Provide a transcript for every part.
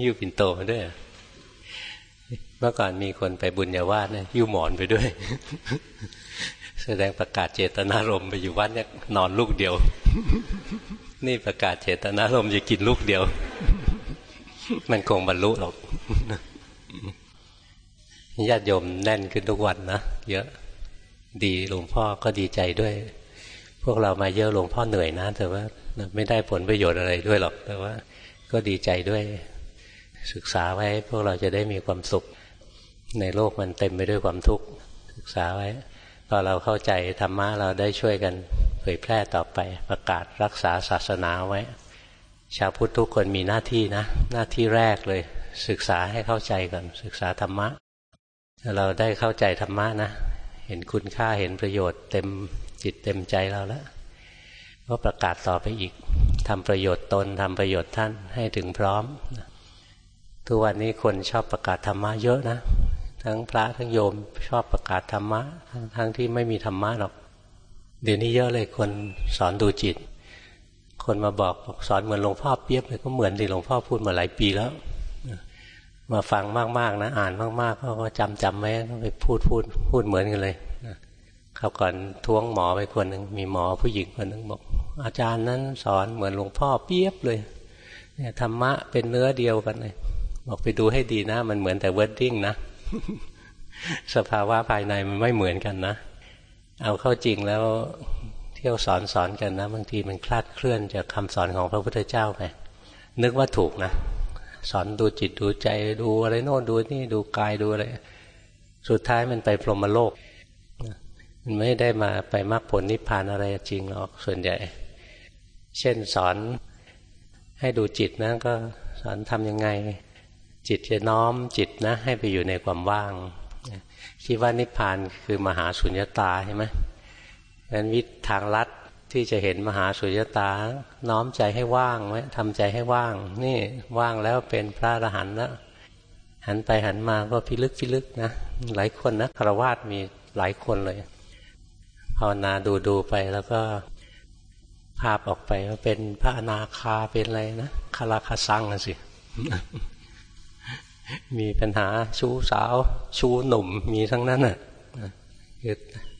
ยิ้วปิ่นโตมาด้วยเมื่อก่อนมีคนไปบุญญาวาสเนี่ยยิ้วหมอนไปด้วย แสดงประกาศเจตนารมณ์ไปอยู่วัดเนี่ยนอนลูกเดียว นี่ประกาศเจตนารมณ์จะกินลูกเดียว มันคงบรรลุหรอกญาติโยมแน่นขึ้นทุกวันนะเยอะดีหลวงพ่อก็ดีใจด้วย พวกเรามาเยอะหลวงพ่อเหนื่อยนะ แต่ว่าไม่ได้ผลประโยชน์อะไรด้วยหรอก แต่ว่า ก็ดีใจด้วย ศึกษาไว้ พวกเราจะได้มีความสุข ในโลกมันเต็มไปด้วยความทุกข์ศึกษาไว้พอเราเข้าใจธรรมะเราได้ช่วยกันเผยแพร่ต่อไปประกาศรักษาศาสนาไว้ ชาวพุทธทุกคนมีหน้าที่นะ หน้าที่แรกเลย ศึกษาให้เข้าใจก่อนศึกษาธรรมะเราได้เข้าใจธรรมะนะ เห็นคุณค่าเห็นประโยชน์เต็มจิตเต็มใจเราแล้วก็ประกาศต่อไปอีกทำประโยชน์ตนทำประโยชน์ท่านให้ถึงพร้อม ทุกวันนี้คนชอบประกาศธรรมะเยอะนะ ทั้งพระทั้งโยมชอบประกาศธรรมะทั้งท,งที่ไม่มีธรรมะหรอก เดี๋ยวนี้เยอะเลยคนสอนดูจิต คนมาบอกสอนเหมือนหลวงพ่อเปียบเลยก็เหมือนที่หลวงพ่อพูดมาหลายปีแล้ว มาฟังมากๆนะ อ่านมากๆเขาก็จำจำไว้ไปพูดพูดพูดเหมือนกันเลยเขาก่อนท้วงหมอไปคนหนึ่งมีหมอผู้หญิงคนหนึ่งบอก อาจารย์นั้นสอนเหมือนหลวงพ่อเปี๊ยบเลยเนี่ยธรรมะเป็นเนื้อเดียวกันเลย บอกไปดูให้ดีนะ มันเหมือนแต่ wording นะ สภาวะภายในมันไม่เหมือนกันนะ เอาเข้าจริงแล้วเที่ยวสอนสอนกันนะบางทีมันคลาดเคลื่อนจากคำสอนของพระพุทธเจ้าไปนึกว่าถูกนะ สอนดูจิตดูใจดูอะไรโน่นดูนี่ดูกายดูอะไร สุดท้ายมันไปพรหมโลก มันไม่ได้มาไปมรรคผลนิพพานอะไรจริงหรอกส่วนใหญ่ เช่นสอนให้ดูจิตนะก็สอนทำยังไง จิตจะน้อมจิตนะ ให้ไปอยู่ในความว่างคิดว่านิพพานคือมหาสุญญตาใช่ไหมนั้นวิธีทางลัดที่จะเห็นมหาสุญญตา น้อมใจให้ว่างไว้ทำใจให้ว่าง นี่ว่างแล้วเป็นพระอรหันต์แล้วหันไปหันมาก็พิลึกพิลึกนะหลายคนนะคารวาสมีหลายคนเลยภาวนาดูดูไปแล้วก็ภาพออกไปว่าเป็นพระอนาคาเป็นอะไรนะคาราคาซังสิ มีปัญหาชู้สาว ชู้หนุ่มมีทั้งนั้นอะคือ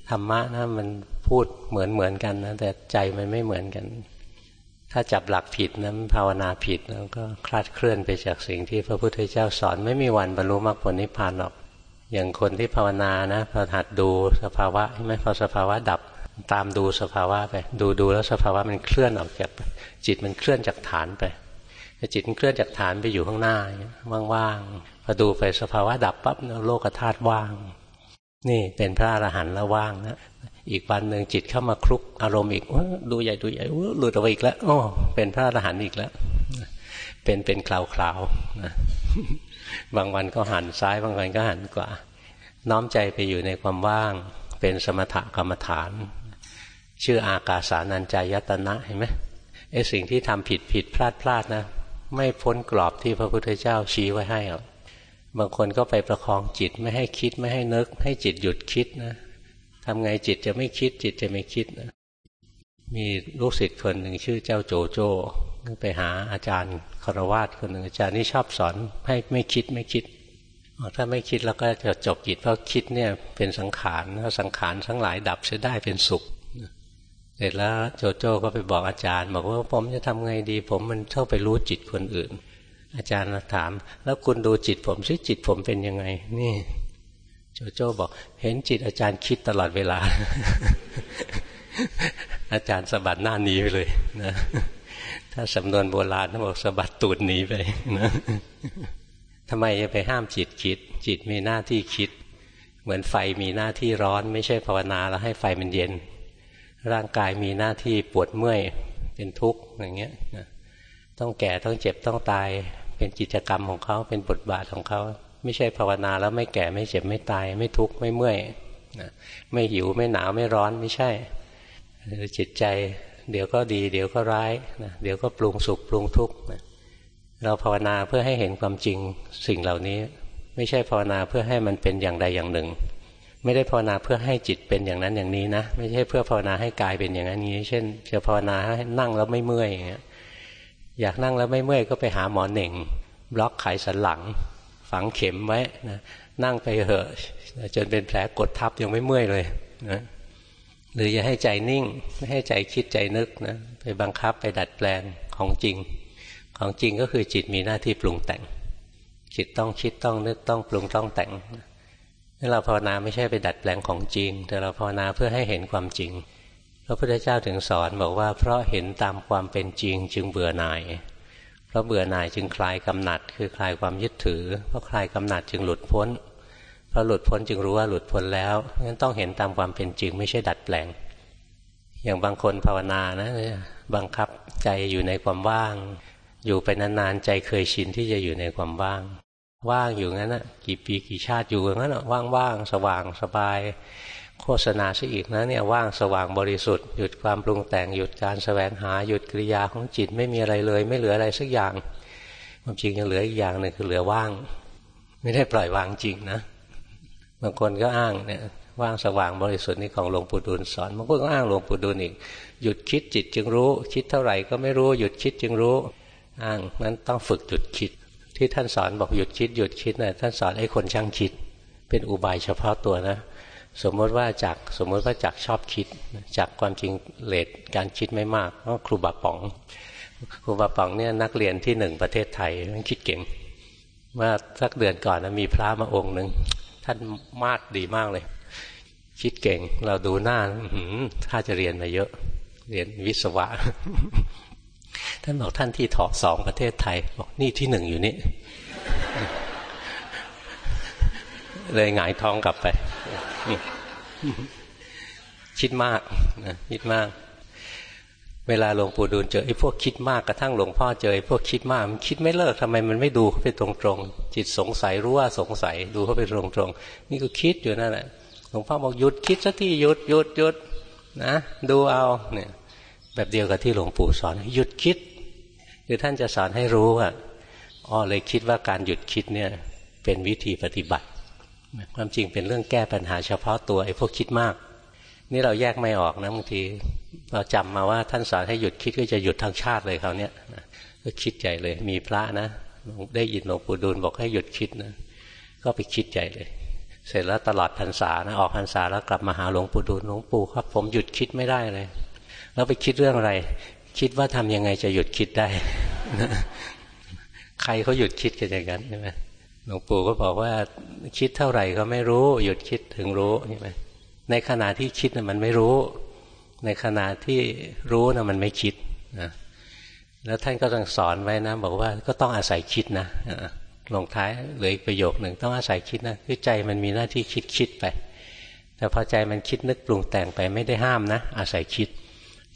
ธรรมะนะมันพูดเหมือนเหมือนกันนะแต่ใจมันไม่เหมือนกัน ถ้าจับหลักผิดนะภาวนาผิดแล้วก็คลาดเคลื่อนไปจากสิ่งที่พระพุทธเจ้าสอนไม่มีวันบรรลุมรรคผลนิพพานหรอก อย่างคนที่ภาวนานะพอหัดดูสภาวะใช่ไหมพอสภาวะดับตามดูสภาวะไป ดูดูแล้วสภาวะมันเคลื่อนออกจากจิตมันเคลื่อนจากฐานไป จิตมันเคลื่อนจากฐานไปอยู่ข้างหน้าว่างๆพอดูไปสภาวะดับปั๊บโลกธาตุว่าง นี่เป็นพระอรหันต์แล้วว่างนะอีกวันหนึ่งจิตเข้ามาคลุกอารมณ์อีกดูใหญ่ดูใหญ่หลุดออกไปอีกแล้วอ๋อเป็นพระอรหันต์อีกแล้ว เป็นเป็นคลาวคลาวนะบางวันก็หันซ้ายบางวันก็หันขวาน้อมใจไปอยู่ในความว่าง เป็นสมถกรรมฐาน ชื่ออากาสานัญจายตนะเห็นไหมไอ้สิ่งที่ทำผิดผิดพลาดพลาดนะ ไม่พ้นกรอบที่พระพุทธเจ้าชี้ไว้ให้หรอกบางคนก็ไปประคองจิตไม่ให้คิดไม่ให้นึก ให้จิตหยุดคิดนะทำไงจิตจะไม่คิด จิตจะไม่คิดนะมีลูกศิษย์คนหนึ่งชื่อเจ้าโจโจ้ไปหาอาจารย์คารวาสคนหนึ่งอาจารย์นี่ชอบสอนให้ไม่คิดไม่คิดถ้าไม่คิดแล้วก็จะจบจิตเพราะคิดเนี่ยเป็นสังขารถ้าสังขารทั้งหลายดับเสียได้เป็นสุข เสร็จแล้วโจโจ้ก็ไปบอกอาจารย์ บอกว่าผมจะทำไงดี ผมมันชอบไปรู้จิตคนอื่น อาจารย์ถาม แล้วคุณดูจิตผมซิจิตผมเป็นยังไง นี่ โจโจ้บอก เห็นจิตอาจารย์คิดตลอดเวลา อาจารย์สะบัดหน้าหนีไปเลยนะถ้าสำนวนโบราณเขาบอกสะบัดตูดหนีไปนะทำไมจะไปห้ามจิตคิด จิตมีหน้าที่คิด เหมือนไฟมีหน้าที่ร้อน ไม่ใช่ภาวนาแล้วให้ไฟมันเย็น ร่างกายมีหน้าที่ปวดเมื่อยเป็นทุกข์อย่างเงี้ยต้องแก่ต้องเจ็บต้องตาย เป็นกิจกรรมของเขาเป็นบทบาทของเขา ไม่ใช่ภาวนาแล้วไม่แก่ไม่เจ็บไม่ตาย ไม่ทุกข์ไม่เมื่อยนะไม่หิวไม่หนาวไม่ร้อนไม่ใช่จิตใจ เดี๋ยวก็ดี เดี๋ยวก็ร้ายนะเดี๋ยวก็ปรุงสุขปรุงทุกข์นะเราภาวนาเพื่อให้เห็นความจริงสิ่งเหล่านี้ ไม่ใช่ภาวนาเพื่อให้มันเป็นอย่างใดอย่างหนึ่ง ไม่ได้ภาวนาเพื่อให้จิตเป็นอย่างนั้นอย่างนี้นะ ไม่ใช่เพื่อภาวนาให้กายเป็นอย่างนั้นอย่างนี้ เช่นจะภาวนาให้นั่งแล้วไม่เมื่อยอย่างเงี้ยอยากนั่งแล้วไม่เมื่อยก็ไปหาหมอเหน่ง บล็อกไขสันหลัง ฝังเข็มไว้นะนั่งไปเหอะจนเป็นแผลกดทับยังไม่เมื่อยเลยนะหรือจะให้ใจนิ่ง ไม่ให้ใจคิดใจนึกนะไปบังคับไปดัดแปลงของจริง ของจริงก็คือจิตมีหน้าที่ปรุงแต่ง จิตต้องคิดต้องนึกต้องปรุงต้องแต่ง เราภาวนาไม่ใช่ไปดัดแปลงของจริง แต่เราภาวนาเพื่อให้เห็นความจริงพระพุทธเจ้าถึงสอนบอกว่า เพราะเห็นตามความเป็นจริงจึงเบื่อหน่าย เพราะเบื่อหน่ายจึงคลายกำหนัด คือคลายความยึดถือ เพราะคลายกำหนัดจึงหลุดพ้นพอหลุดพ้นจึงรู้ว่าหลุดพ้นแล้วงั้นต้องเห็นตามความเป็นจริง ไม่ใช่ดัดแปลง อย่างบางคนภาวนานะบังคับใจอยู่ในความว่าง อยู่ไปนานๆใจเคยชินที่จะอยู่ในความว่าง ว่างอยู่งั้นนะกี่ปีกี่ชาติอยู่งั้นนะว่างๆสว่างสบาย โฆษณาซะอีกนะเนี่ยว่างสว่างบริสุทธิ์หยุดความปรุงแต่งหยุดการแสวงหาหยุดกิริยาของจิตไม่มีอะไรเลย ไม่เหลืออะไรสักอย่างความจริงยังเหลืออีกอย่างหนึ่งคือเหลือว่าง ไม่ได้ปล่อยวางจริงนะบางคนก็อ้างเนี่ยว่างสว่างบริสุทธิ์นี่ของหลวงปู่ดูลสอนบางคนก็อ้างหลวงปู่ดูลอีกหยุดคิดจิตจึงรู้ คิดเท่าไหร่ก็ไม่รู้หยุดคิดจึงรู้ อ้างนั้นต้องฝึกหยุดคิด ที่ท่านสอนบอกหยุดคิดหยุดคิดนะ่ะท่านสอนให้คนช่างคิด เป็นอุบายเฉพาะตัวนะ สมมติว่าจากสมมติว่าจากชอบคิด จากความจริงเลดการคิดไม่มากก็ครูบาป๋อง ครูบาป๋องเนี่ยนักเรียนที่หนึ่งประเทศไทยมันคิดเก่งเมื่อสักเดือนก่อนนะมีพระมาองค์หนึ่งท่านมาดดีมากเลย คิดเก่งเราดูหน้าถ้าจะเรียนมาเยอะ เรียนวิศวะ ท่านบอกท่านที่ถอสองประเทศไทย บอกนี่ที่หนึ่งอยู่นี่เลยหงายท้องกลับไป คิดมากนะคิดมาก เวลาหลวงปู่ดูลเจอไอ้พวกคิดมากกระทั่งหลวงพ่อเจอไอ้พวกคิดมากมันคิดไม่เลิกทำไมมันไม่ดูเขาไปตรงๆจิตสงสัยรู้ว่าสงสัย ดูเขาไปตรงๆนี่ก็คิดอยู่นั่นแหละหลวงพ่อบอกหยุดคิดสักทีหยุดหยุดหยุดนะดูเอาเนี่ย แบบเดียวกับที่หลวงปู่สอน หยุดคิด คือท่านจะสอนให้รู้ว่าอ๋อเลยคิดว่าการหยุดคิดเนี่ยเป็นวิธีปฏิบัติ ความจริงเป็นเรื่องแก้ปัญหาเฉพาะตัวไอ้พวกคิดมาก นี่เราแยกไม่ออกนะบางทีเราจำมาว่าท่านสอนให้หยุดคิดก็จะหยุดทั้งชาติเลยเขาเนี้ยก็คิดใหญ่เลย มีพระนะได้ยินหลวงปู่ดูลบอกให้หยุดคิดนะก็ไปคิดใหญ่เลย เสร็จแล้วตลอดพรรษานะออกพรรษาแล้วกลับมาหาหลวงปู่ดูลหลวงปู่ครับผมหยุดคิดไม่ได้เลย แล้วไปคิดเรื่องอะไร คิดว่าทำยังไงจะหยุดคิดได้ใครเขาหยุดคิดกันอย่างนั้นใช่ไหมหลวงปู่ก็บอกว่าคิดเท่าไหร่ก็ไม่รู้ หยุดคิดถึงรู้ใช่ไหมในขณะที่คิดนะมันไม่รู้ ในขณะที่รู้นะมันไม่คิดนะแล้วท่านก็ต้องสอนไว้นะ บอกว่าก็ต้องอาศัยคิดนะลงท้ายเหลืออีกประโยคหนึ่งต้องอาศัยคิดนะคือใจมันมีหน้าที่คิดคิดไป แต่พอใจมันคิดนึกปรุงแต่งไปไม่ได้ห้ามนะ อาศัยคิด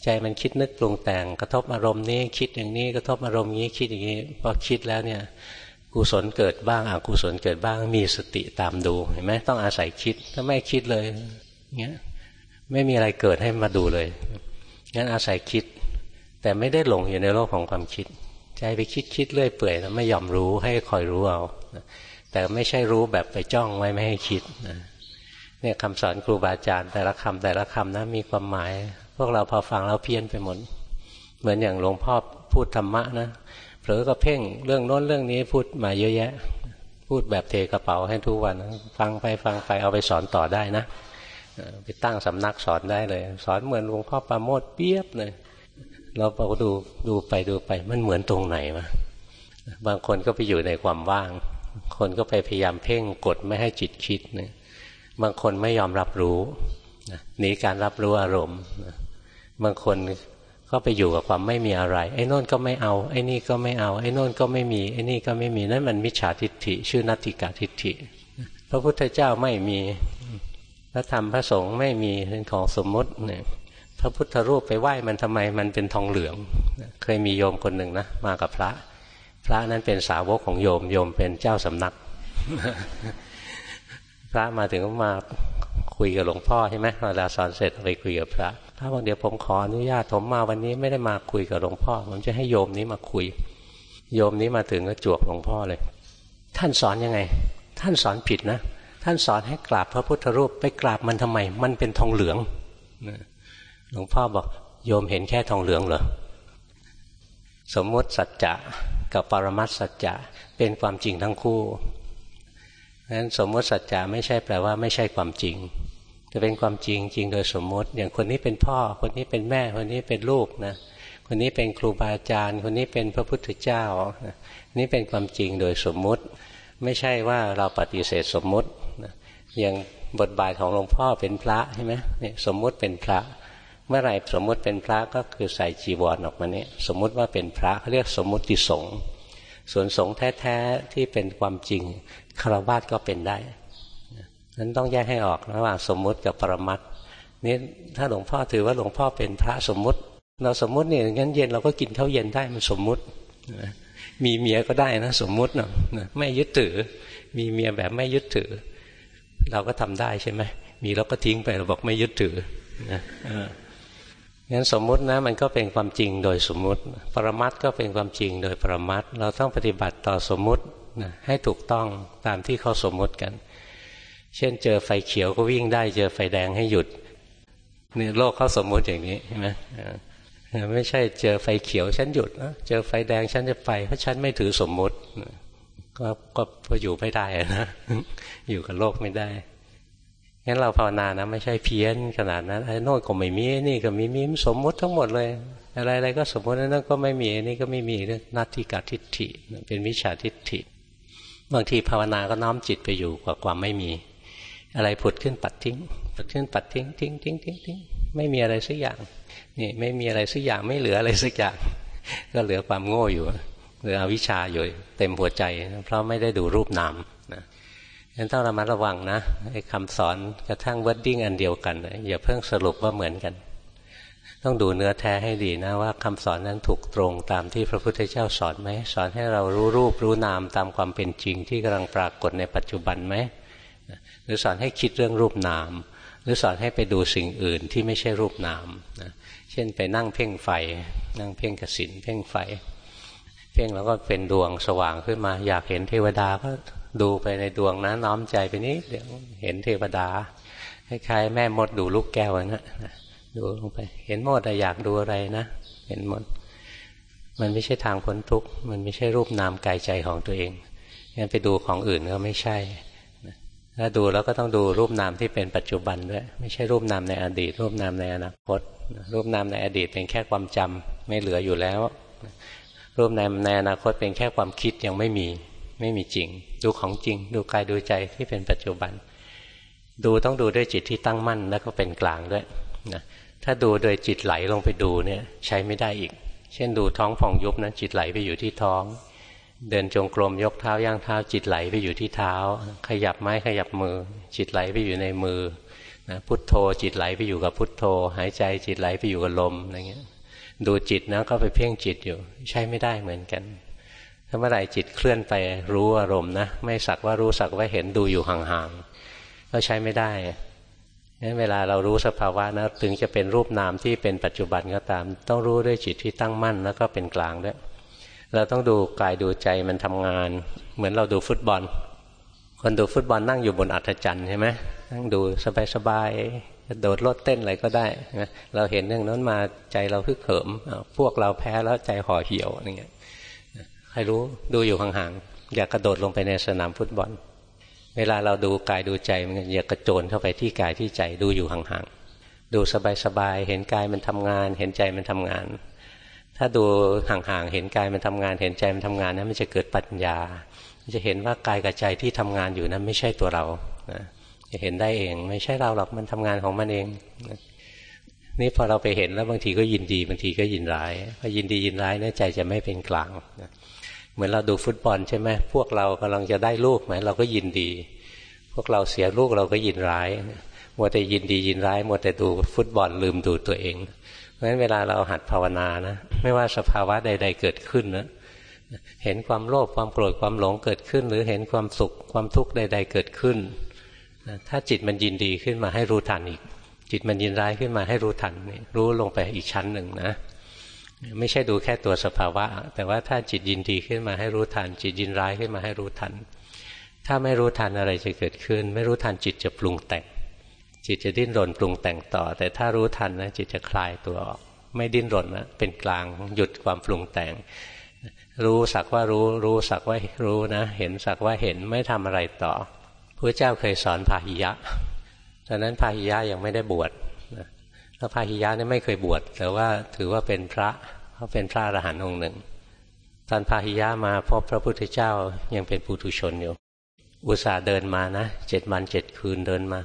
ใจมันคิดนึกปรุงแต่ง กระทบอารมณ์นี้คิดอย่างนี้กระทบอารมณ์นี้คิดอย่างนี้พอคิดแล้วเนี่ยกุศลเกิดบ้างอกุศลเกิดบ้างมีสติตามดูเห็นไหมต้องอาศัยคิดถ้าไม่คิดเลยเงี้ยไม่มีอะไรเกิดให้มาดูเลยงั้นอาศัยคิด แต่ไม่ได้หลงอยู่ในโลกของความคิด ใจไปคิดคิดเรื่อยเปื่อยแล้วไม่ยอมรู้ให้คอยรู้เอาแต่ไม่ใช่รู้แบบไปจ้องไว้ไม่ให้คิดเนี่ยคำสอนครูบาอาจารย์แต่ละคำแต่ละคำนะมีความหมาย พวกเราพอฟังแล้วเพี้ยนไปหมด เหมือนอย่างหลวงพ่อพูดธรรมะนะเผลอก็เพ่งเรื่องโน้นเรื่องนี้พูดมาเยอะแยะ พูดแบบเทกระเป๋าให้ทุกวัน ฟังไปฟังไปเอาไปสอนต่อได้นะไปตั้งสำนักสอนได้เลย สอนเหมือนหลวงพ่อปราโมทเปียบเลย เราไปดูดูไปดูไปมันเหมือนตรงไหนมาบางคนก็ไปอยู่ในความว่าง คนก็ไปพยายามเพ่งกดไม่ให้จิตคิดนี่ยบางคนไม่ยอมรับรู้ หนีการรับรู้อารมณ์บางคนก็ไปอยู่กับความไม่มีอะไร ไอ้นนก็ไม่เอา ไอ้นี่ก็ไม่เอา ไอ้นนก็ไม่มี ไอ้นี่ก็ไม่มี นั่นมันมิจฉาทิฏฐิ ชื่อนัตติกาทิฏฐิ พระพุทธเจ้าไม่มี พระธรรมพระสงฆ์ไม่มีเป็นของสมมติเนี่ยพระพุทธรูปไปไหว้มันทำไมมันเป็นทองเหลือง เคยมีโยมคนหนึ่งนะมากับพระ พระนั้นเป็นสาวกของโยม โยมเป็นเจ้าสำนัก พระมาถึงก็มา คุยกับหลวงพ่อใช่ไหมเวลาสอนเสร็จไปคุยกับพระพระบอกเดี๋ยวผมขออนุญาตผมมาวันนี้ไม่ได้มาคุยกับหลวงพ่อ ผมจะให้โยมนี้มาคุย โยมนี้มาถึงก็จวกหลวงพ่อเลย ท่านสอนยังไง ท่านสอนผิดนะ ท่านสอนให้กราบพระพุทธรูปไปกราบมันทำไม มันเป็นทองเหลืองหลวงพ่อบอกโยมเห็นแค่ทองเหลืองเหรอสมมติสัจจะกับปรมัตสัจจะเป็นความจริงทั้งคู่นั้นสมมติสัจจะไม่ใช่แปลว่าไม่ใช่ความจริง จะเป็นความจริงจริงโดยสมมติ อย่างคนนี้เป็นพ่อ คนนี้เป็นแม่ คนนี้เป็นลูกนะคนนี้เป็นครูบาอาจารย์ คนนี้เป็นพระพุทธเจ้า นี่เป็นความจริงโดยสมมุติ ไม่ใช่ว่าเราปฏิเสธสมมุติอย่างบทบาทของหลวงพ่อเป็นพระใช่ไหมนี่สมมุติเป็นพระ เมื่อไหร่สมมุติเป็นพระก็คือใส่จีวรออกมาเนี่ยสมมุติว่าเป็นพระเขาเรียกสมมุติสงฆ์ส่วนสงฆ์แท้ๆที่เป็นความจริงคารวะก็เป็นได้ นั้นต้องแยกให้ออกระหว่างสมมุติกับปรมัตนี่ถ้าหลวงพ่อถือว่าหลวงพ่อเป็นพระสมมุติ เราสมมุติเนี่ยงั้นเย็นเราก็กินเท่าเย็นได้มันสมมุติมีเมียก็ได้นะสมมุตินะไม่ยึดถือ มีเมียแบบไม่ยึดถือ เราก็ทำได้ใช่ไหมมีเราก็ทิ้งไปเราบอกไม่ยึดถือนะงั้นสมมุตินะมันก็เป็นความจริงโดยสมมุติ ปรมัตก็เป็นความจริงโดยปรมัตเราต้องปฏิบัติต่อสมมุตินะให้ถูกต้องตามที่เขาสมมุติกัน เช่นเจอไฟเขียวก็วิ่งได้ เจอไฟแดงให้หยุดนี่โลกเขาสมมุติอย่างนี้ใช่ไหมไม่ใช่เจอไฟเขียวฉันหยุดนะเจอไฟแดงฉันจะไป เพราะฉันไม่ถือสมมุติก็ก็อยู่ไม่ได้นะอยู่กับโลกไม่ได้งั้นเราภาวนานะไม่ใช่เพี้ยนขนาดนั้นไอ้โน่นก็ไม่มีนี่ก็มีมีสมมุติทั้งหมดเลย อะไรอะไรก็สมมตินั่นก็ไม่มีนี่ก็ไม่มีเรื่องนัตติกาทิฏฐิเป็นวิชาทิฏฐิบางทีภาวนาก็น้อมจิตไปอยู่กว่าความไม่มี อะไรผุดขึ้นปัดทิ้งผุดขึ้นปัดทิ้งทิ้งทิ้งทิ้งทิ้งไม่มีอะไรสักอย่างนี่ไม่มีอะไรสักอย่างไม่เหลืออะไรสักอย่าง ก็เหลือความโง่อยู่เหลืออวิชชาอยู่เต็มหัวใจ เพราะไม่ได้ดูรูปนามนะงั้นต้องระมัดระวังนะไอ้คำสอนกระทั่งวัดดิ้งอันเดียวกันอย่าเพิ่งสรุปว่าเหมือนกัน ต้องดูเนื้อแท้ให้ดีนะว่าคำสอนนั้นถูกตรงตามที่พระพุทธเจ้าสอนไหมสอนให้เรารู้รูปรู้นามตามความเป็นจริงที่กำลังปรากฏในปัจจุบันไหม รือสอนให้คิดเรื่องรูปนาม หรือสอนให้ไปดูสิ่งอื่นที่ไม่ใช่รูปนามนะเช่นไปนั่งเพ่งไฟ นั่งเพ่งกสินเพ่งไฟ เพ่งแล้วก็เป็นดวงสว่างขึ้นมา อยากเห็นเทวดาก็ดูไปในดวงนะน้อมใจไปนี้เดี๋ยวเห็นเทวดาคล้ายๆแม่มดดูลูกแก้วนะดูลงไป เห็นหมดแต่อยากดูอะไรนะ เห็นหมด มันไม่ใช่ทางพ้นทุกข์มันไม่ใช่รูปนามกายใจของตัวเองงั้นไปดูของอื่นก็ไม่ใช่ ถ้าดูแล้วก็ต้องดูรูปนามที่เป็นปัจจุบันด้วย ไม่ใช่รูปนามในอดีต รูปนามในอนาคต รูปนามในอดีตเป็นแค่ความจำไม่เหลืออยู่แล้ว รูปนามในอนาคตเป็นแค่ความคิดยังไม่มีไม่มีจริง ดูของจริง ดูกายดูใจที่เป็นปัจจุบัน ดูต้องดูด้วยจิตที่ตั้งมั่นแล้วก็เป็นกลางด้วยนะถ้าดูโดยจิตไหลลงไปดูเนี่ยใช้ไม่ได้อีก เช่นดูท้องฟองยุบนะจิตไหลไปอยู่ที่ท้อง เดินจงกรมยกเท้าย่างเท้า จิตไหลไปอยู่ที่เท้า ขยับไม้ขยับมือ จิตไหลไปอยู่ในมือนะพุทโธจิตไหลไปอยู่กับพุทโธ หายใจจิตไหลไปอยู่กับลมอะไรเงี้ยดูจิตนะก็ไปเพ่งจิตอยู่ ใช้ไม่ได้เหมือนกันถ้าเมื่อไหร่จิตเคลื่อนไปรู้อารมณ์นะไม่สักว่ารู้สักว่าเห็นดูอยู่ห่างๆก็ใช้ไม่ได้งั้นเวลาเรารู้สภาวะนะถึงจะเป็นรูปนามที่เป็นปัจจุบันก็ตาม ต้องรู้ด้วยจิตที่ตั้งมั่นแล้วก็เป็นกลางด้วย เราต้องดูกายดูใจมันทำงาน เหมือนเราดูฟุตบอล คนดูฟุตบอลนั่งอยู่บนอัฐจันทร์ใช่ไหมนั่งดูสบายๆโดดรถเต้นอะไรก็ได้นะเราเห็นเรื่องนั้นมาใจเราพึกเขิม พวกเราแพ้แล้วใจห่อเหี่ยวอะไรเงี้ยใครรู้ดูอยู่ห่างๆอย่ากระโดดลงไปในสนามฟุตบอล เวลาเราดูกายดูใจมันอย่ากระโจนเข้าไปที่กายที่ใจดูอยู่ห่างๆดูสบายๆเห็นกายมันทำงาน เห็นใจมันทำงาน ถ้าดูห่างๆเห็นกายมันทำงานเห็นใจมันทำงานนั้นมันจะเกิดปัญญาจะเห็นว่ากายกับใจที่ทำงานอยู่นั้นไม่ใช่ตัวเรานะจะเห็นได้เอง ไม่ใช่เราหรอกมันทำงานของมันเองนี่พอเราไปเห็นแล้วบางทีก็ยินดีบางทีก็ยินร้ายพอยินดียินร้ายเนี่ยใจจะไม่เป็นกลางเหมือนเราดูฟุตบอลใช่ไหมพวกเรากำลังจะได้ลูกไหมเราก็ยินดี พวกเราเสียลูกเราก็ยินร้ายมัวแต่ยินดียินร้ายมัวแต่ดูฟุตบอลลืมดูตัวเอง ราะฉะนั้นเวลาเราหัดภาวนานะไม่ว่าสภาวะใด ๆ เกิดขึ้นนะเห็นความโลภความโกรธความหลงเกิดขึ้น หรือเห็นความสุขความทุกข์ใด ๆ เกิดขึ้นถ้าจิตมันยินดีขึ้นมาให้รู้ทันอีก จิตมันยินร้ายขึ้นมาให้รู้ทันรู้ลงไปอีกชั้นหนึ่งนะไม่ใช่ดูแค่ตัวสภาวะ แต่ว่าถ้าจิตยินดีขึ้นมาให้รู้ทัน จิตยินร้ายขึ้นมาให้รู้ทัน ถ้าไม่รู้ทันอะไรจะเกิดขึ้น ไม่รู้ทันจิตจะปรุงแต่ง จิตจะดิ้นรนปรุงแต่งต่อ แต่ถ้ารู้ทันนะจิตจะคลายตัวออก ไม่ดิ้นรนนะเป็นกลางหยุดความปรุงแต่ง รู้สักว่ารู้รู้สักว่ารู้นะ เห็นสักว่าเห็นไม่ทำอะไรต่อพระเจ้าเคยสอนพาหิยะตอนนั้นพาหิยะยังไม่ได้บวชแล้วพาหิยะนี่ไม่เคยบวชแต่ว่าถือว่าเป็นพระเขาเป็นพระอรหันต์องค์หนึ่ง ตอนพาหิยะมาพบพระพุทธเจ้ายังเป็นปุถุชนอยู่อุตส่าห์เดินมานะเจ็ดวันเจ็ดคืนเดินมา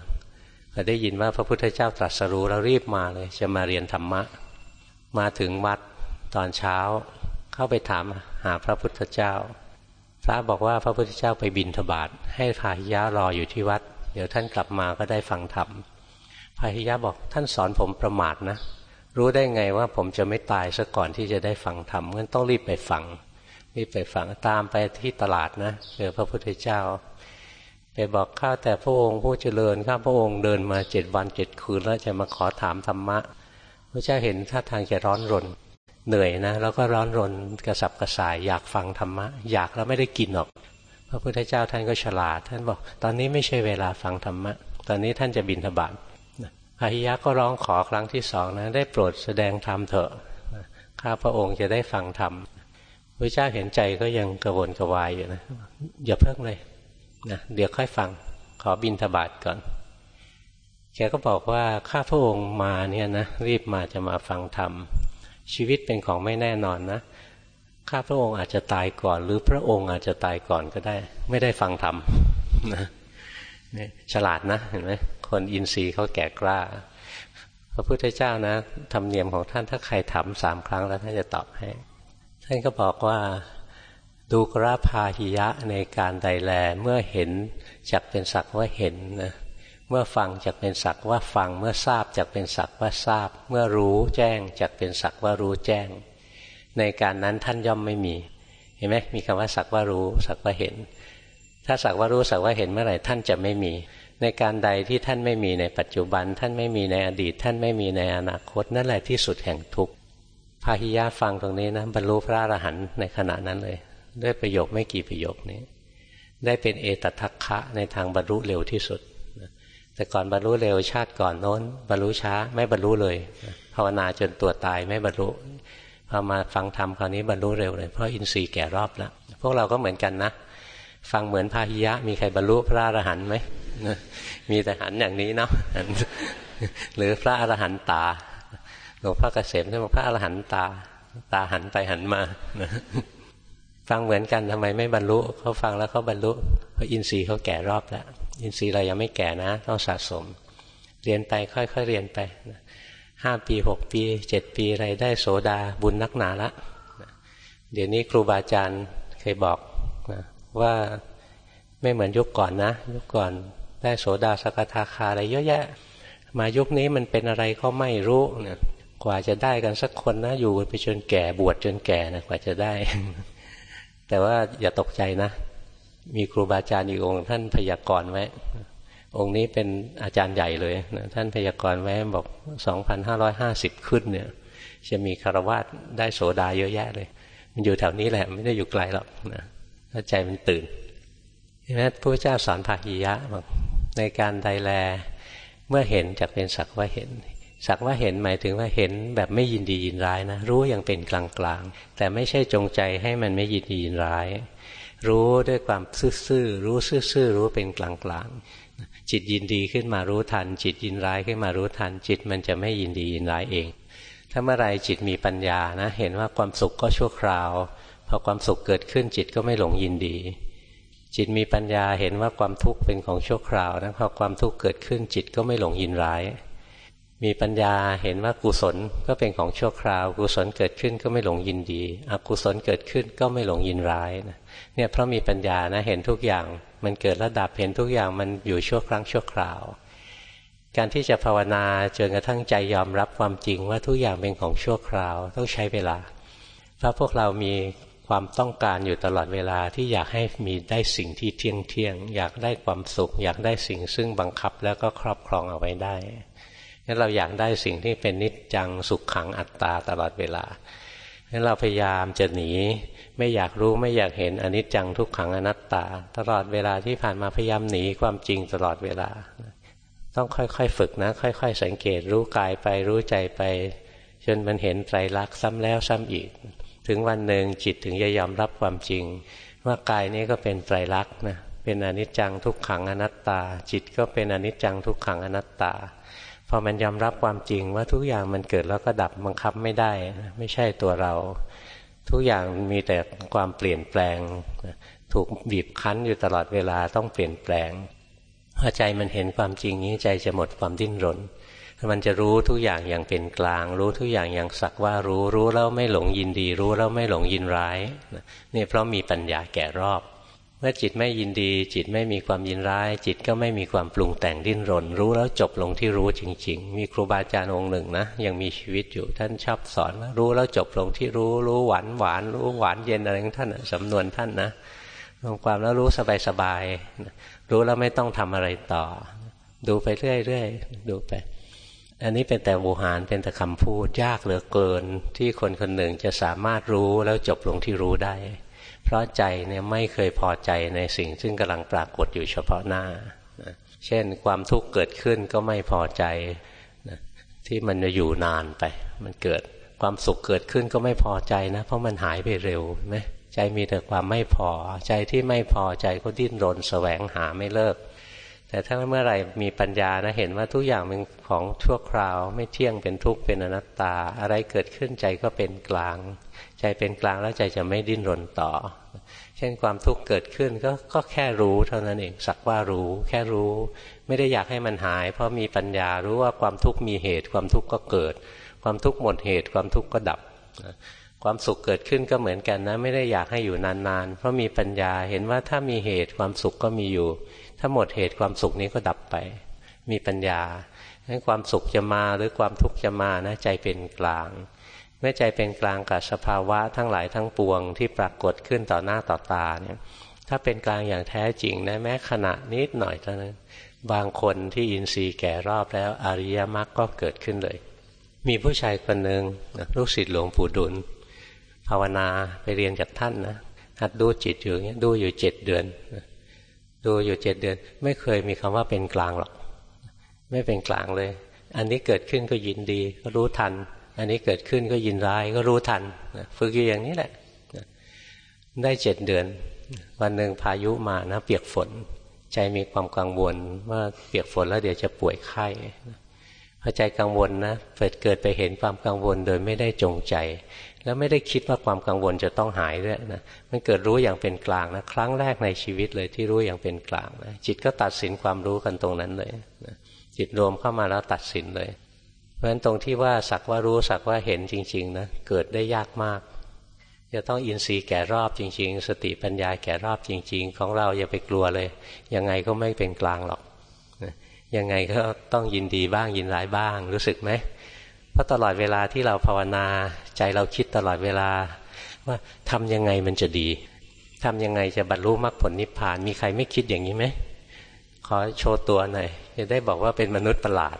พอได้ยินว่าพระพุทธเจ้าตรัสรู้แล้วรีบมาเลย จะมาเรียนธรรมะ มาถึงวัดตอนเช้า เข้าไปถามหาพระพุทธเจ้า พระบอกว่าพระพุทธเจ้าไปบินทบาทให้พาหิยะรออยู่ที่วัด เดี๋ยวท่านกลับมาก็ได้ฟังธรรมพาหิยะบอกท่านสอนผมประมาทนะ รู้ได้ไงว่าผมจะไม่ตายซะก่อนที่จะได้ฟังธรรมงั้นต้องรีบไปฟังรีบไปฟังตามไปที่ตลาดนะเจอพระพุทธเจ้า ไปบอกข้าแต่พระองค์ผู้เจริญข้าพระองค์เดินมาเจ็ดวันเจ็ดคืนแล้วจะมาขอถามธรรมะพระเจ้าเห็นท่าทางจะร้อนรน เหนื่อยนะ แล้วก็ร้อนรนกระสับกระส่ายอยากฟังธรรมะ อยากแล้วไม่ได้กินหรอก พระพุทธเจ้าท่านก็ฉลาด ท่านบอกตอนนี้ไม่ใช่เวลาฟังธรรมะ ตอนนี้ท่านจะบินธบาตพาหิยะก็ร้องขอครั้งที่สองนะได้โปรดแสดงธรรมเถอะข้าพระองค์จะได้ฟังธรรมพระเจ้าเห็นใจก็ยังกระวนกระวายอยู่นะอย่าเพิ่งเลย นะเดี๋ยวค่อยฟัง ขอบินทบาทก่อน แกก็บอกว่าข้าพระองค์มาเนี่ยนะรีบมาจะมาฟังธรรม ชีวิตเป็นของไม่แน่นอนนะ ข้าพระองค์อาจจะตายก่อน หรือพระองค์อาจจะตายก่อนก็ได้ ไม่ได้ฟังธรรมนะฉลาดนะเห็นไหมคนอินทรีย์เขาแก่กล้า พระพุทธเจ้านะธรรมเนียมของท่านถ้าใครถามสามครั้งแล้วท่านจะตอบให้ ท่านก็บอกว่า ดูกราพาหิยะในการใดแล เมื่อเห็นจักเป็นสักว่าเห็นนะเมื่อฟังจักเป็นสักว่าฟัง เมื่อทราบจักเป็นสักว่าทราบ เมื่อรู้แจ้งจักเป็นสักว่ารู้แจ้ง ในการนั้นท่านย่อมไม่มี เห็นไหมมีคำว่าสักว่ารู้สักว่าเห็น ถ้าสักว่ารู้สักว่าเห็นเมื่อไหร่ท่านจะไม่มี ในการใดที่ท่านไม่มีในปัจจุบัน ท่านไม่มีในอดีต ท่านไม่มีในอนาคตนั่นแหละที่สุดแห่งทุกข์พาหิยะฟังตรงนี้นะบรรลุพระอรหันต์ในขณะนั้นเลย ด้วยประโยคไม่กี่ประโยคนี้ ได้เป็นเอตทัคคะในทางบรรลุเร็วที่สุด แต่ก่อนบรรลุเร็วชาติก่อนโน้น บรรลุช้าไม่บรรลุเลย ภาวนาจนตัวตายไม่บรรลุพอมาฟังธรรมคราวนี้บรรลุเร็วเลย เพราะอินทรีย์แก่รอบแล้ว พวกเราก็เหมือนกันนะ ฟังเหมือนพาหิยะ มีใครบรรลุพระอรหันต์ไหมมีแต่หันอย่างนี้เนาะหรือพระอรหันต์ตาหลวงพ่อเกษมท่านบอกพระอรหันตา ตาหันไปหันมา ฟังเหมือนกันทำไมไม่บรรลุเขาฟังแล้วเขาบรรลุเพราะอินทรีย์เขาแก่รอบแล้วอินทรีย์เรายังไม่แก่นะ ต้องสะสม เรียนไปค่อยๆเรียนไปห้าปีหกปีเจ็ดปีอะไรได้โสดาบุญนักหนาละเดี๋ยวนี้ครูบาอาจารย์เคยบอกนะว่าไม่เหมือนยุคก่อนนะ ยุคก่อนได้โสดาสกทาคาอะไรเยอะแยะ มายุคนี้มันเป็นอะไรก็ไม่รู้นี่ยกว่าจะได้กันสักคนนะอยู่ไปจนแก่บวชจนแก่นะกว่าจะได้ แต่ว่าอย่าตกใจนะ มีครูบาอาจารย์อีกองค์ท่านพยากรณ์ไว้ องค์นี้เป็นอาจารย์ใหญ่เลยนะท่านพยากรณ์ไว้บอก 2,550 ขึ้นเนี่ย จะมีคารวะได้โสดาเยอะแยะเลย มันอยู่แถวนี้แหละไม่ได้อยู่ไกลหรอกนะถ้าใจมันตื่นเห็นไหมพระเจ้าสอนภาหิยะบอกในการใดแลเมื่อเห็นจะเป็นสักว่าเห็น สักว่าเห็นหมายถึงว่าเห็นแบบไม่ยินดียินร้ายนะ รู้อย่างเป็นกลางๆ แต่ไม่ใช่จงใจให้มันไม่ยินดียินร้าย รู้ด้วยความซื่อๆรู้ซื่อๆรู้เป็นกลางๆจิตยินดีขึ้นมารู้ทัน จิตยินร้ายขึ้นมารู้ทัน จิตมันจะไม่ยินดียินร้ายเอง ถ้าเมื่อไรจิตมีปัญญานะ เห็นว่าความสุขก็ชั่วคราวพอความสุขเกิดขึ้นจิตก็ไม่หลงยินดี จิตมีปัญญาเห็นว่าความทุกข์เป็นของชั่วคราวนะพอความทุกข์เกิดขึ้นจิตก็ไม่หลงยินร้าย มีปัญญาเห็นว่ากุศลก็เป็นของชั่วคราว กุศลเกิดขึ้นก็ไม่หลงยินดีอกุศลเกิดขึ้นก็ไม่หลงยินร้ายนะเนี่ยเพราะมีปัญญานะเห็นทุกอย่างมันเกิดระดับเห็นทุกอย่างมันอยู่ชั่วครั้งชั่วคราว การที่จะภาวนาจนกระทั่งใจยอมรับความจริงว่าทุกอย่างเป็นของชั่วคราวต้องใช้เวลา เพราะพวกเรามีความต้องการอยู่ตลอดเวลาที่อยากให้มีได้สิ่งที่เที่ยงเที่ยงอยากได้ความสุข อยากได้สิ่งซึ่งบังคับแล้วก็ครอบครองเอาไว้ได้ งั้นเราอยากได้สิ่งที่เป็นนิจจังสุขขังอัตตาตลอดเวลางั้นเราพยายามจะหนี ไม่อยากรู้ไม่อยากเห็นอนิจจังทุกขังอนัตตา ตลอดเวลาที่ผ่านมาพยายามหนีความจริงตลอดเวลา ต้องค่อยๆฝึกนะ ค่อย ๆ สังเกตรู้กายไปรู้ใจไป จนมันเห็นไตรลักษณ์ซ้ำแล้วซ้ำอีก ถึงวันหนึ่งจิตถึงจะยอมรับความจริง ว่ากายนี้ก็เป็นไตรลักษณ์นะเป็นอนิจจังทุกขังอนัตตา จิตก็เป็นอนิจจังทุกขังอนัตตา พอมันยอมรับความจริงว่าทุกอย่างมันเกิดแล้วก็ดับบังคับไม่ได้ ไม่ใช่ตัวเรา ทุกอย่างมีแต่ความเปลี่ยนแปลง ถูกบีบคั้นอยู่ตลอดเวลาต้องเปลี่ยนแปลงพอใจมันเห็นความจริงนี้ใจจะหมดความดิ้นรน มันจะรู้ทุกอย่างอย่างเป็นกลาง รู้ทุกอย่างอย่างสักว่ารู้รู้แล้วไม่หลงยินดี รู้แล้วไม่หลงยินร้ายนี่เพราะมีปัญญาแก่รอบ เมื่อจิตไม่ยินดี จิตไม่มีความยินร้าย จิตก็ไม่มีความปรุงแต่งดิ้นรน รู้แล้วจบลงที่รู้จริง ๆ มีครูบาอาจารย์องค์หนึ่งนะยังมีชีวิตอยู่ท่านชอบสอนว่ารู้แล้วจบลงที่รู้ รู้หวานหวานรู้หวานเย็นอะไรของท่านสำนวนท่านนะลงความแล้วรู้สบายๆรู้แล้วไม่ต้องทำอะไรต่อ ดูไปเรื่อยๆดูไป อันนี้เป็นแต่โวหารเป็นแต่คำพูดยากเหลือเกิน ที่คนคนหนึ่งจะสามารถรู้แล้วจบลงที่รู้ได้ เพราะใจเนี่ยไม่เคยพอใจในสิ่งซึ่งกำลังปรากฏอยู่เฉพาะหน้านะเช่นความทุกข์เกิดขึ้นก็ไม่พอใจนะที่มันจะอยู่นานไป มันเกิดความสุขเกิดขึ้นก็ไม่พอใจนะ เพราะมันหายไปเร็วไหมใจมีแต่ความไม่พอใจที่ไม่พอใจก็ดิ้นรนแสวงหาไม่เลิก แต่ถ้าเมื่อไหร่มีปัญญานะเห็นว่าทุกอย่างเป็นของชั่วคราว ไม่เที่ยงเป็นทุกข์เป็นอนัตตา อะไรเกิดขึ้นใจก็เป็นกลาง ใจเป็นกลางแล้วใจจะไม่ดิ้นรนต่อ เช่นความทุกข์เกิดขึ้นก็ก็แค่รู้เท่านั้นเองสักว่ารู้ แค่รู้ ไม่ได้อยากให้มันหาย เพราะมีปัญญารู้ว่าความทุกข์มีเหตุ ความทุกข์ก็เกิด ความทุกข์หมดเหตุ ความทุกข์ก็ดับ ความสุขเกิดขึ้นก็เหมือนกันนะ ไม่ได้อยากให้อยู่นานๆ เพราะมีปัญญาเห็นว่าถ้ามีเหตุความสุขก็มีอยู่ ถ้าหมดเหตุความสุขนี้ก็ดับไป มีปัญญาให้ความสุขจะมาหรือความทุกข์จะมานะใจเป็นกลาง เมื่อใจเป็นกลางกับสภาวะทั้งหลายทั้งปวงที่ปรากฏขึ้นต่อหน้าต่อตาเนี่ยถ้าเป็นกลางอย่างแท้จริงนะแม้ขณะนิดหน่อยเท่านั้น บางคนที่อินทรีย์แก่รอบแล้วอริยมรรคก็เกิดขึ้นเลย มีผู้ชายคนหนึ่งลูกศิษย์หลวงปู่ดุล ภาวนาไปเรียนจากท่านนะหัดดูจิตอยู่เงี้ยดูอยู่เจ็ดเดือน ดูอยู่เจ็ดเดือน ไม่เคยมีคำว่าเป็นกลางหรอก ไม่เป็นกลางเลย อันนี้เกิดขึ้นก็ยินดีก็รู้ทัน อันนี้เกิดขึ้นก็ยินร้ายก็รู้ทันฝึกอยู่อย่างนี้แหละได้เจ็ดเดือน วันหนึ่งพายุมานะ เปียกฝน ใจมีความกังวลว่าเปียกฝนแล้วเดี๋ยวจะป่วยไข้พอใจกังวลนะเกิดเกิดไปเห็นความกังวลโดยไม่ได้จงใจ แล้วไม่ได้คิดว่าความกังวลจะต้องหายด้วยนะมันเกิดรู้อย่างเป็นกลางนะครั้งแรกในชีวิตเลยที่รู้อย่างเป็นกลางนะจิตก็ตัดสินความรู้กันตรงนั้นเลยนะจิตรวมเข้ามาแล้วตัดสินเลย เพราะฉะนั้นตรงที่ว่าสักว่ารู้สักว่าเห็นจริง ๆ นะเกิดได้ยากมาก จะต้องอินทรีย์แก่รอบจริง ๆ สติปัญญาแก่รอบจริง ๆ ของเราอย่าไปกลัวเลย ยังไงก็ไม่เป็นกลางหรอกยังไงก็ต้องยินดีบ้างยินร้ายบ้างรู้สึกไหมเพราะตลอดเวลาที่เราภาวนาใจเราคิดตลอดเวลา ว่าทำยังไงมันจะดีทำยังไงจะบรรลุมรรคผลนิพพานมีใครไม่คิดอย่างนี้ไหมขอโชว์ตัวหน่อยจะได้บอกว่าเป็นมนุษย์ประหลาด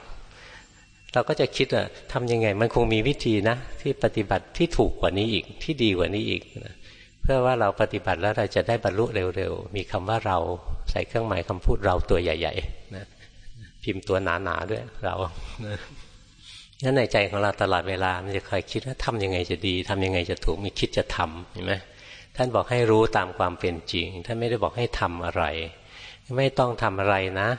เราก็จะคิดว่าทำยังไง มันคงมีวิธีนะ ที่ปฏิบัติที่ถูกกว่านี้อีกที่ดีกว่านี้อีกนะเพื่อว่าเราปฏิบัติแล้วเราจะได้บรรลุเร็วๆ มีคำว่าเราใส่เครื่องหมายคำพูดเราตัวใหญ่ๆนะพิมพ์ตัวหนาๆด้วยเรางั้นในใจของเราตลอดเวลา มันจะคอยคิดว่าทำยังไงจะดีทำยังไงจะถูกมีคิดจะทำเห็นไหมท่านบอกให้รู้ตามความเป็นจริง ท่านไม่ได้บอกให้ทำอะไร ไม่ต้องทำอะไรนะ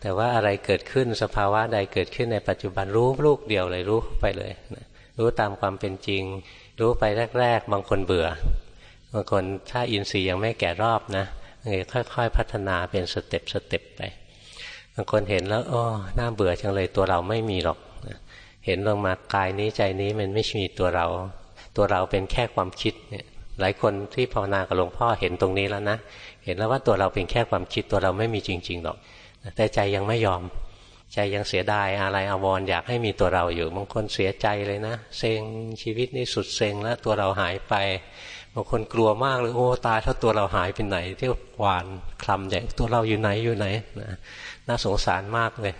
แต่ว่าอะไรเกิดขึ้นสภาวะใดเกิดขึ้นในปัจจุบันรู้ลูกเดียวเลยรู้ไปเลยนะรู้ตามความเป็นจริง รู้ไปแรก ๆ บางคนเบื่อบางคนถ้าอินทรีย์ยังไม่แก่รอบนะค่อยๆพัฒนาเป็นสเต็ปสเต็ปไปบางคนเห็นแล้วอ๋อน่าเบื่อจังเลยตัวเราไม่มีหรอกเห็นลงมากายนี้ใจนี้มันไม่มีตัวเรา ตัวเราเป็นแค่ความคิดเนี่ยหลายคนที่ภาวนากับหลวงพ่อเห็นตรงนี้แล้วนะเห็นแล้วว่าตัวเราเป็นแค่ความคิดตัวเราไม่มีจริง ๆ หรอก แต่ใจยังไม่ยอม ใจยังเสียดายอะไรอาวรอยากให้มีตัวเราอยู่บางคนเสียใจเลยนะเซ็งชีวิตนี่สุดเซ็งแล้วตัวเราหายไปบางคนกลัวมากเลยโอ้ตายถ้าตัวเราหายไปไหน เที่หวานคลำแดงตัวเราอยู่ไหนอยู่ไหนนะน่าสงสารมากเลย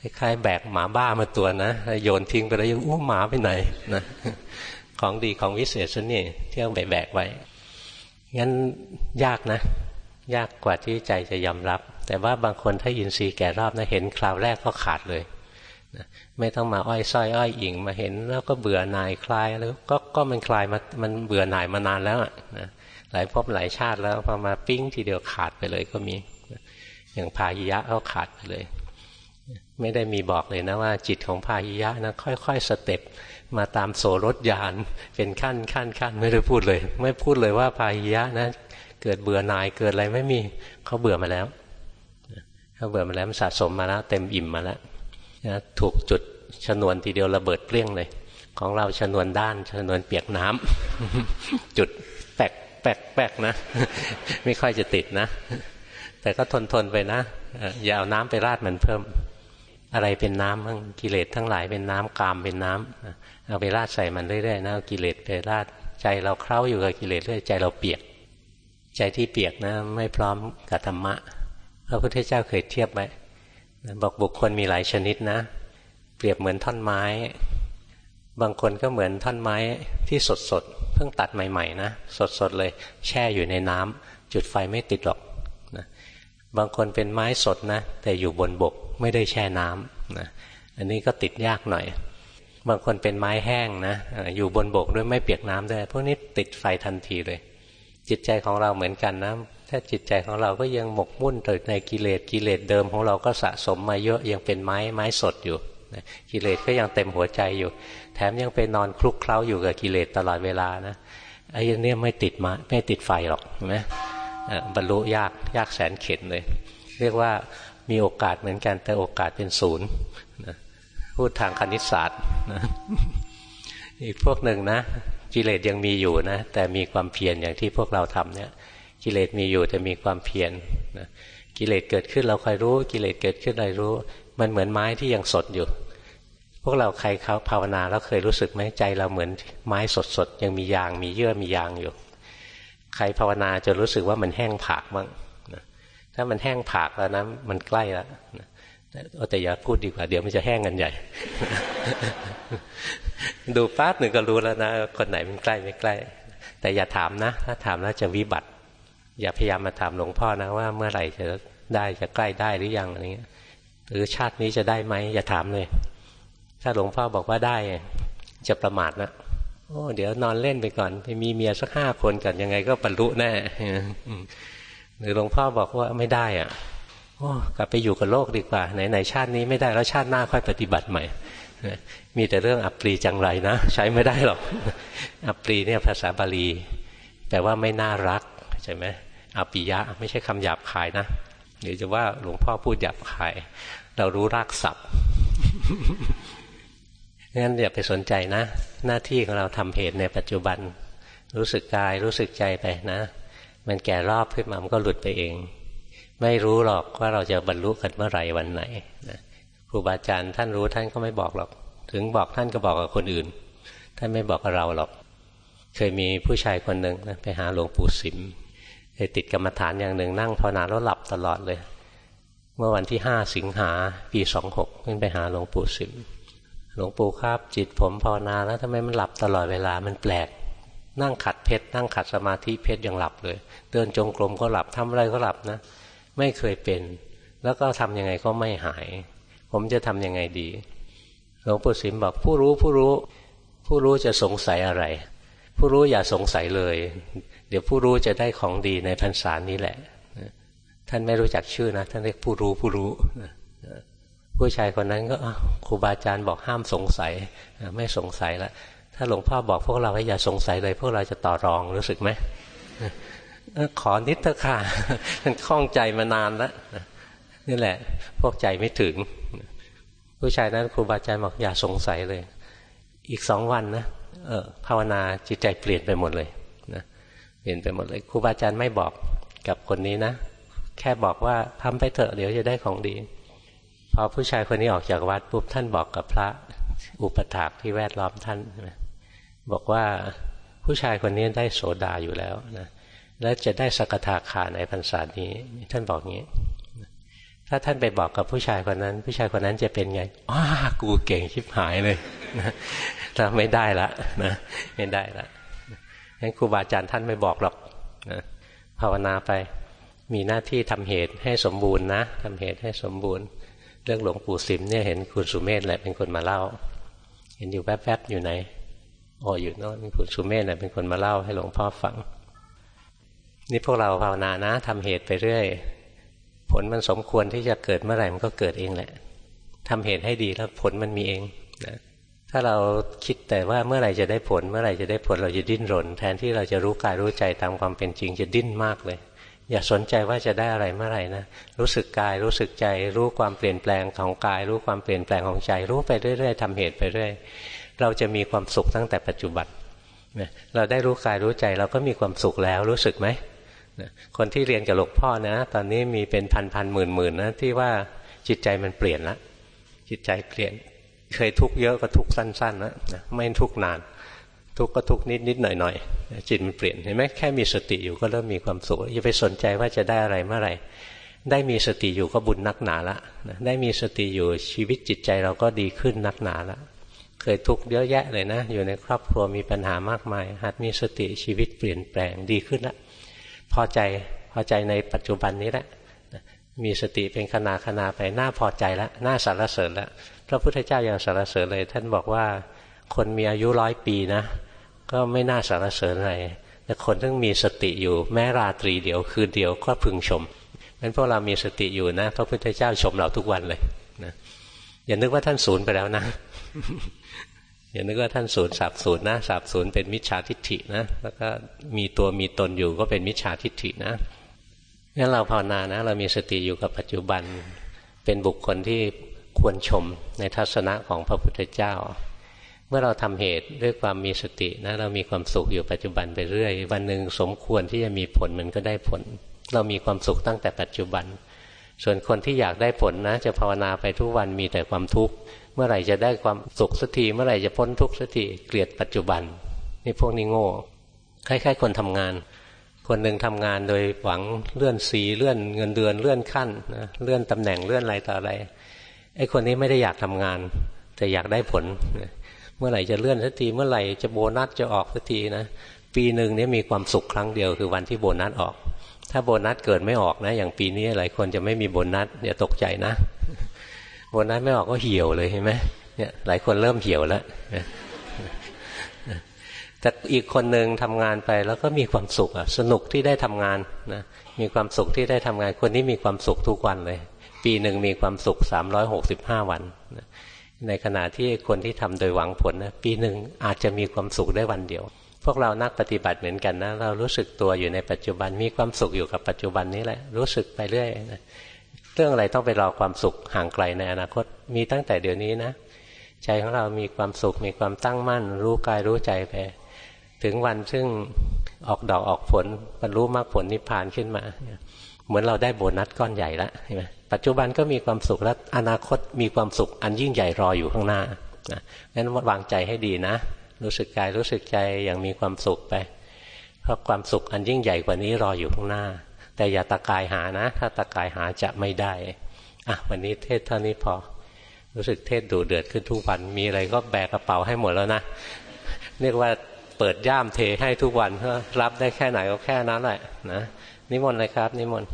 คล้ายๆแบกหมาบ้ามาตัวนะโยนทิ้งไปแล้วยังอู้หมาไปไหนนะของดีของวิเศษซะนี่เที่ต้องแบกไว้งั้นยากนะ ยากกว่าที่ใจจะยอมรับ แต่ว่าบางคนถ้ายินทรีย์แก่รอบนะเห็นคราวแรกก็ขาดเลยไม่ต้องมาอ้อยส้อยอ้อยอิงมาเห็นแล้วก็เบื่อหน่ายคลายแล้วก็ก็มันคลายมามันเบื่อหน่ายมานานแล้วนะหลายภพหลายชาติแล้วพอมาปิ้งทีเดียวขาดไปเลยก็มีอย่างพาหิยะเขาขาดไปเลย ไม่ได้มีบอกเลยนะว่า จิตของพาหิยะนะค่อย ๆ สเต็ปมาตามโสรถยานเป็นขั้นขั้นขั้นไม่ได้พูดเลย ไม่พูดเลยว่าพาหิยะนะเกิดเบื่อหน่ายเกิดอะไรไม่มีเขาเบื่อมาแล้วาเบื่อมาแล้วมันสะสมมาแล้วเต็มอิ่มมาแล้วนะถูกจุดชนวนทีเดียวระเบิดเปรี้ยงเลย ของเราชนวนด้านชนวนเปียกน้ำจุดแปลกแปลกแปลกนะ ไม่ค่อยจะติดนะ แต่ก็ทนทนไปนะอย่าเอาน้ำไปราดมันเพิ่ม อะไรเป็นน้ำทั้งกิเลสทั้งหลายเป็นน้ำกามเป็นน้ำเอาไปราดใส่มันเรื่อยๆนะกิเลสไปราดใจเราเคล้าอยู่กับกิเลสเรื่อยใจเราเปียก ใจที่เปียกนะ ไม่พร้อมกับธรรมะ พระพุทธเจ้าเคยเทียบไว้บอกบุคคลมีหลายชนิดนะ เปรียบเหมือนท่อนไม้ บางคนก็เหมือนท่อนไม้ที่สดสดเพิ่งตัดใหม่ๆนะสดสดเลย แช่อยู่ในน้ำจุดไฟไม่ติดหรอกนะบางคนเป็นไม้สดนะ แต่อยู่บนบกไม่ได้แช่น้ำนะอันนี้ก็ติดยากหน่อย บางคนเป็นไม้แห้งนะอยู่บนบกด้วยไม่เปียกน้ำด้วยพวกนี้ติดไฟทันทีเลย จิตใจของเราเหมือนกันนะ ถ้าจิตใจของเราก็ยังหมกมุ่นติดในกิเลสกิเลสเดิมของเราก็สะสมมาเยอะยังเป็นไม้ไม้สดอยู่กิเลสก็ยังเต็มหัวใจอยู่ แถมยังไปนอนคลุกเคล้าอยู่กับกิเลสตลอดเวลานะไอ้เนี่ไม่ติดมาไม่ติดไฟหรอกเห็นไหมบรรลุยากยากแสนเข็นเลย เรียกว่ามีโอกาสเหมือนกันแต่โอกาสเป็นศูนย์พูดทางคณิตศาสตร์นะอีกพวกหนึ่งนะกิเลสยังมีอยู่นะแต่มีความเพียรอย่างที่พวกเราทำเนี่ย กิเลสมีอยู่แต่มีความเพียรนะกิเลสเกิดขึ้นเราคอยรู้ กิเลสเกิดขึ้นเรารู้ มันเหมือนไม้ที่ยังสดอยู่ พวกเราใครเขาภาวนาแล้วเคยรู้สึกไหมใจเราเหมือนไม้สดสดยังมียางมีเยื่อมียางอยู่ ใครภาวนาจะรู้สึกว่ามันแห้งผากบ้างนะถ้ามันแห้งผากแล้วนะมันใกล้แล้วนะแต่อย่าพูดดีกว่า เดี๋ยวมันจะแห้งกันใหญ่ ดูป๊บหนึ่งก็รู้แล้วนะคนไหนมันใกล้ไม่ใกล้ แต่อย่าถามนะ ถ้าถามแล้วจะวิบัติ อย่าพยายามมาถามหลวงพ่อนะว่าเมื่อไหร่จะได้จะใกล้ได้หรือยังอะไรเงี้ยหรือชาตินี้จะได้ไหมอย่าถามเลย ถ้าหลวงพ่อบอกว่าได้จะประมาทนะโอ้เดี๋ยวนอนเล่นไปก่อน ไปมีเมียสักห้าคนกันยังไงก็บรรลุแน่หรือหลวงพ่อบอกว่าไม่ได้อะโอ้กลับไปอยู่กับโลกดีกว่าไหนไหนชาตินี้ไม่ได้แล้วชาติหน้าค่อยปฏิบัติใหม่มีแต่เรื่องอัปรีจังไรนะ ใช้ไม่ได้หรอก อัปรีเนี่ยภาษาบาลีแปลว่าไม่น่ารัก ใช่ไหมอปิยะไม่ใช่คำหยาบคายนะหรือจะว่าหลวงพ่อพูดหยาบคาย เรารู้รากศัพท์งั้นอย่าไปสนใจนะ หน้าที่ของเราทำเหตุในปัจจุบัน รู้สึกกายรู้สึกใจไปนะ มันแก่รอบขึ้นมามันก็หลุดไปเอง ไม่รู้หรอกว่าเราจะบรรลุกันเมื่อไหร่วันไหนนะครูบาอาจารย์ท่านรู้ท่านก็ไม่บอกหรอก ถึงบอกท่านก็บอกกับคนอื่น ท่านไม่บอกกับเราหรอก เคยมีผู้ชายคนหนึ่งนะไปหาหลวงปู่สิม เคยติดกรรมฐานอย่างหนึ่งนั่งภาวนาแล้วหลับตลอดเลย เมื่อวันที่ห้าสิงหาปีสองหกขึ้นไปหาหลวงปู่สิมหลวงปู่ครับ จิตผมภาวนาแล้วทำไมมันหลับตลอดเวลามันแปลก นั่งขัดเพชรนั่งขัดสมาธิเพชรยังหลับเลย เดินจงกรมก็หลับทำอะไรก็หลับนะ ไม่เคยเป็น แล้วก็ทํำยังไงก็ไม่หาย ผมจะทํำยังไงดี หลวงปู่สิมบอกผู้รู้ผู้รู้ ผู้รู้จะสงสัยอะไร ผู้รู้อย่าสงสัยเลย ดี๋ยวผู้รู้จะได้ของดีในพรรษานี้แหละ ท่านไม่รู้จักชื่อนะ ท่านเรียกผู้รู้ผู้รู้ ผู้ชายคนนั้นก็ครูบาอาจารย์บอกห้ามสงสัย ไม่สงสัยล้วถ้าหลวงพ่อบอกพวกเราให้อย่าสงสัยเลย พวกเราจะต่อรองรู้สึกไหม ขอนิดเถอะค่ะมันคล่องใจมานานแล้วนี่แหละ พวกใจไม่ถึง ผู้ชายนั้นครูบาอาจารย์บอกอย่าสงสัยเลย อีกสองวันนะเออภาวนาจิตใจเปลี่ยนไปหมดเลย เปลี่ยนไปหมดเลยครูบาอาจารย์ไม่บอกกับคนนี้นะ แค่บอกว่าทำไปเถอะเดี๋ยวจะได้ของดี พอผู้ชายคนนี้ออกจากวัดปุ๊บท่านบอกกับพระอุปถากที่แวดล้อมท่านบอกว่าผู้ชายคนนี้ได้โสดาอยู่แล้วนะและจะได้สกทาขาในพรรษานี้ ท่านบอกงี้ ถ้าท่านไปบอกกับผู้ชายคนนั้น ผู้ชายคนนั้นจะเป็นไงอ้ากูเก่งชิบหายเลยนะถ้าไม่ได้ละนะไม่ได้ละ งั้นครูบาอาจารย์ท่านไม่บอกหรอกนะภาวนาไปมีหน้าที่ทำเหตุให้สมบูรณ์นะทำเหตุให้สมบูรณ์ เรื่องหลวงปู่สิมเนี่ยเห็นคุณสุเมธแหละเป็นคนมาเล่า เห็นอยู่แวบๆอยู่ไหนอ๋ออยู่โน่นคุณสุเมธแหละเป็นคนมาเล่าให้หลวงพ่อฟัง นี่พวกเราภาวนานะทำเหตุไปเรื่อย ผลมันสมควรที่จะเกิดเมื่อไหร่มันก็เกิดเองแหละทำเหตุให้ดีแล้วผลมันมีเอง ถ้าเราคิดแต่ว่าเมื่อไหร่จะได้ผล เมื่อไหร่จะได้ผลเราจะดิ้นรน แทนที่เราจะรู้กายรู้ใจตามความเป็นจริงจะดิ้นมากเลย อย่าสนใจว่าจะได้อะไรเมื่อไหร่นะรู้สึกกายรู้สึกใจ รู้ความเปลี่ยนแปลงของกาย รู้ความเปลี่ยนแปลงของใจ รู้ไปเรื่อยๆทำเหตุไปเรื่อยเราจะมีความสุขตั้งแต่ปัจจุบันเราได้รู้กายรู้ใจเราก็มีความสุขแล้วรู้สึกไหมคนที่เรียนกับหลวงพ่อนะ ตอนนี้มีเป็นพันพันหมื่นหมื่นนะที่ว่าจิตใจมันเปลี่ยนละจิตใจเปลี่ยน เคยทุกข์เยอะก็ทุกข์สั้นๆนะไม่ทุกข์นาน ทุกข์ก็ทุกข์นิดนิดหน่อยหน่อยจิตมันเปลี่ยนเห็นไหมแค่มีสติอยู่ก็เริ่มมีความสุขอย่าไปสนใจว่าจะได้อะไรเมื่อไหร่ได้มีสติอยู่ก็บุญนักหนาละได้มีสติอยู่ชีวิตจิตใจเราก็ดีขึ้นนักหนาละเคยทุกข์เยอะแยะเลยนะ อยู่ในครอบครัวมีปัญหามากมาย หัดมีสติชีวิตเปลี่ยนแปลงดีขึ้นละพอใจพอใจในปัจจุบันนี้แหละมีสติเป็นขณะขณะไปน่าพอใจแล้วน่าสรรเสริญแล้ว พระพุทธเจ้ายังสรรเสริญเลย ท่านบอกว่าคนมีอายุร้อยปีนะ ก็ไม่น่าสรรเสริญอะไรแต่คนที่มีสติอยู่แม้ราตรีเดียวคืนเดียวก็พึงชมงั้นพวกเรามีสติอยู่นะ พระพุทธเจ้าชมเราทุกวันเลยนะอย่านึกว่าท่านศูนย์ไปแล้วนะ อย่านึกว่าท่านศูนย์สับศูนย์นะสับศูนย์เป็นมิจฉาทิฏฐินะ แล้วก็มีตัวมีตนอยู่ก็เป็นมิจฉาทิฏฐินะงั้นเราภาวนานะ เรามีสติอยู่กับปัจจุบัน เป็นบุคคลที่ ควรชมในทัศนะของพระพุทธเจ้า เมื่อเราทำเหตุด้วยความมีสตินะเรามีความสุขอยู่ปัจจุบันไปเรื่อย วันหนึ่งสมควรที่จะมีผลมันก็ได้ผล เรามีความสุขตั้งแต่ปัจจุบัน ส่วนคนที่อยากได้ผลนะ จะภาวนาไปทุกวันมีแต่ความทุกข์เมื่อไหร่จะได้ความสุขสักทีเมื่อไหร่จะพ้นทุกข์สักทีเกลียดปัจจุบันนี่พวกนี้โง่คล้ายๆคนทำงาน คนหนึ่งทำงานโดยหวังเลื่อนสีเลื่อนเงินเดือนเลื่อนขั้นนะเลื่อนตำแหน่งเลื่อนอะไรต่ออะไร ไอ้คนนี้ไม่ได้อยากทำงาน แต่อยากได้ผล เมื่อไหร่จะเลื่อนสักทีเมื่อไหร่จะโบนัสจะออกสักทีนะปีหนึ่งนี้มีความสุขครั้งเดียวคือวันที่โบนัสออก ถ้าโบนัสเกิดไม่ออกนะ อย่างปีนี้หลายคนจะไม่มีโบนัสอย่าตกใจนะโบนัสไม่ออกก็เหี่ยวเลยเห็นไหมเนี่ยหลายคนเริ่มเหี่ยวแล้วแต่อีกคนหนึ่งทำงานไปแล้วก็มีความสุขอะสนุกที่ได้ทำงานนะมีความสุขที่ได้ทำงานคนนี้มีความสุขทุกวันเลย ปีหนึ่งมีความสุข 365 วัน ในขณะที่คนที่ทำโดยหวังผลนะปีหนึ่งอาจจะมีความสุขได้วันเดียว พวกเรานักปฏิบัติเหมือนกันนะ เรารู้สึกตัวอยู่ในปัจจุบันมีความสุขอยู่กับปัจจุบันนี้แหละ รู้สึกไปเรื่อยนะเรื่องอะไรต้องไปรอความสุขห่างไกลในอนาคตมีตั้งแต่เดี๋ยวนี้นะ ใจของเรามีความสุขมีความตั้งมั่น รู้กายรู้ใจไป ถึงวันซึ่งออกดอกออกผลบรรลุมรรคผลนิพพานขึ้นมา เหมือนเราได้โบนัสก้อนใหญ่แล้วใช่ไหมปัจจุบันก็มีความสุขและอนาคตมีความสุขอันยิ่งใหญ่รออยู่ข้างหน้านะงั้นวางใจให้ดีนะ รู้สึกกายรู้สึกใจอย่างมีความสุขไป เพราะความสุขอันยิ่งใหญ่กว่านี้รออยู่ข้างหน้า แต่อย่าตะกายหานะ ถ้าตะกายหาจะไม่ได้อะวันนี้เทศเท่านี้พอ รู้สึกเทศดูเดือดขึ้นทุกวันมีอะไรก็แบกกระเป๋าให้หมดแล้วนะเรียกว่าเปิดย่ามเทให้ทุกวันเพื่อรับได้แค่ไหนก็แค่นั้นแหละนะ นิมนต์เลยครับ นิมนต์